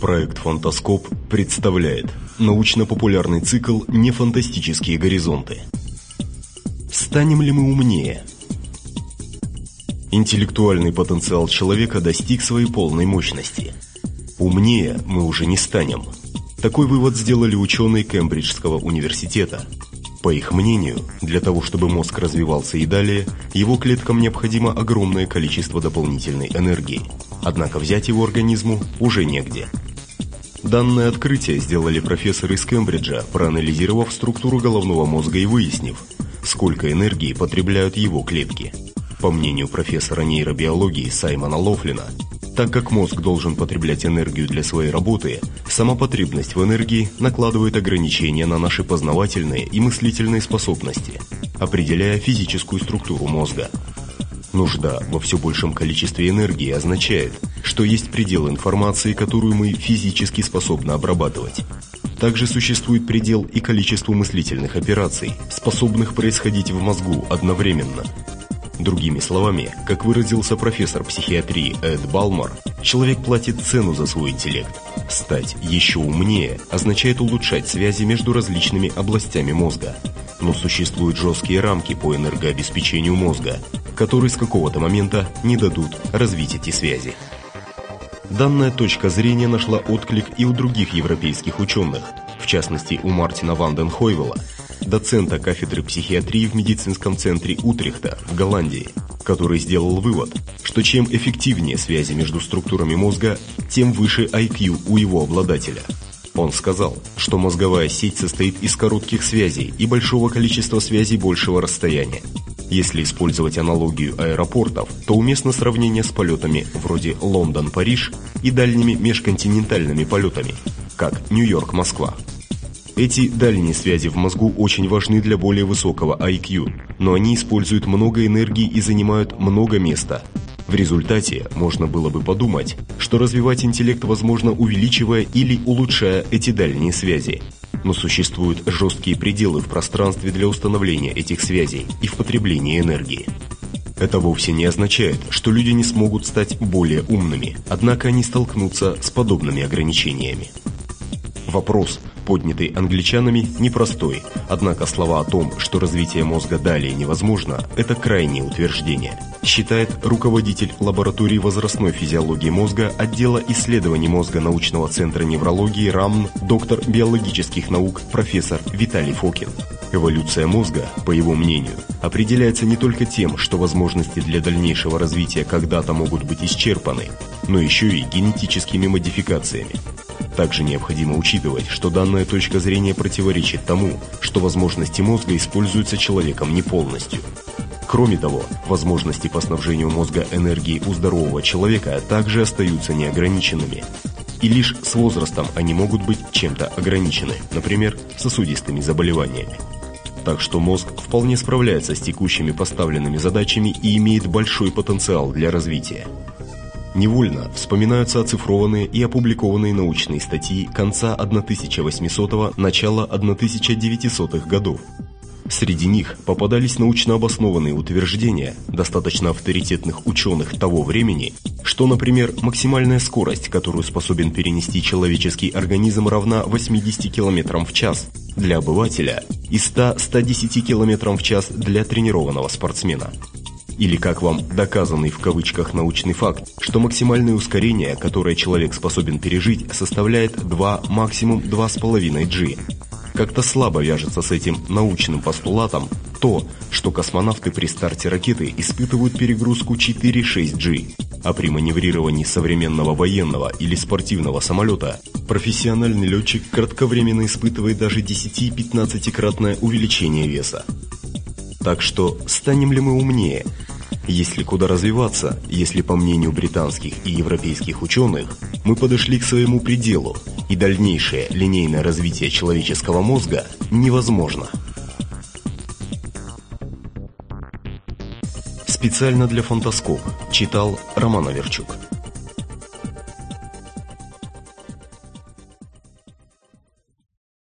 Проект «Фантаскоп» представляет научно-популярный цикл «Нефантастические горизонты». Станем ли мы умнее? Интеллектуальный потенциал человека достиг своей полной мощности. Умнее мы уже не станем. Такой вывод сделали ученые Кембриджского университета. По их мнению, для того, чтобы мозг развивался и далее, его клеткам необходимо огромное количество дополнительной энергии. Однако взять его организму уже негде – Данное открытие сделали профессоры из Кембриджа, проанализировав структуру головного мозга и выяснив, сколько энергии потребляют его клетки. По мнению профессора нейробиологии Саймона Лофлина, так как мозг должен потреблять энергию для своей работы, сама потребность в энергии накладывает ограничения на наши познавательные и мыслительные способности, определяя физическую структуру мозга. Нужда во все большем количестве энергии означает, что есть предел информации, которую мы физически способны обрабатывать. Также существует предел и количеству мыслительных операций, способных происходить в мозгу одновременно. Другими словами, как выразился профессор психиатрии Эд Балмар, человек платит цену за свой интеллект. Стать еще умнее означает улучшать связи между различными областями мозга. Но существуют жесткие рамки по энергообеспечению мозга, которые с какого-то момента не дадут развить эти связи. Данная точка зрения нашла отклик и у других европейских ученых, в частности у Мартина Ванденхойвела, доцента кафедры психиатрии в медицинском центре Утрехта в Голландии, который сделал вывод, что чем эффективнее связи между структурами мозга, тем выше IQ у его обладателя. Он сказал, что мозговая сеть состоит из коротких связей и большого количества связей большего расстояния. Если использовать аналогию аэропортов, то уместно сравнение с полетами вроде Лондон-Париж и дальними межконтинентальными полетами, как Нью-Йорк-Москва. Эти дальние связи в мозгу очень важны для более высокого IQ, но они используют много энергии и занимают много места. В результате можно было бы подумать, что развивать интеллект возможно увеличивая или улучшая эти дальние связи – но существуют жесткие пределы в пространстве для установления этих связей и в потреблении энергии. Это вовсе не означает, что люди не смогут стать более умными, однако они столкнутся с подобными ограничениями. Вопрос, поднятый англичанами, непростой, однако слова о том, что развитие мозга далее невозможно, это крайнее утверждение, считает руководитель лаборатории возрастной физиологии мозга отдела исследований мозга научного центра неврологии РАМН, доктор биологических наук профессор Виталий Фокин. Эволюция мозга, по его мнению, определяется не только тем, что возможности для дальнейшего развития когда-то могут быть исчерпаны, но еще и генетическими модификациями. Также необходимо учитывать, что данная точка зрения противоречит тому, что возможности мозга используются человеком не полностью. Кроме того, возможности по снабжению мозга энергией у здорового человека также остаются неограниченными. И лишь с возрастом они могут быть чем-то ограничены, например, сосудистыми заболеваниями. Так что мозг вполне справляется с текущими поставленными задачами и имеет большой потенциал для развития. Невольно вспоминаются оцифрованные и опубликованные научные статьи конца 1800-го, начала 1900-х годов. Среди них попадались научно обоснованные утверждения достаточно авторитетных ученых того времени, что, например, максимальная скорость, которую способен перенести человеческий организм, равна 80 км в час для обывателя и 100-110 км в час для тренированного спортсмена. Или как вам доказанный в кавычках научный факт, что максимальное ускорение, которое человек способен пережить, составляет 2, максимум 2,5 g. Как-то слабо вяжется с этим научным постулатом то, что космонавты при старте ракеты испытывают перегрузку 4-6 g, а при маневрировании современного военного или спортивного самолета профессиональный летчик кратковременно испытывает даже 10-15-кратное увеличение веса. Так что станем ли мы умнее? Есть ли куда развиваться, если, по мнению британских и европейских ученых, мы подошли к своему пределу, и дальнейшее линейное развитие человеческого мозга невозможно. Специально для Фантаскоп читал Роман Аверчук.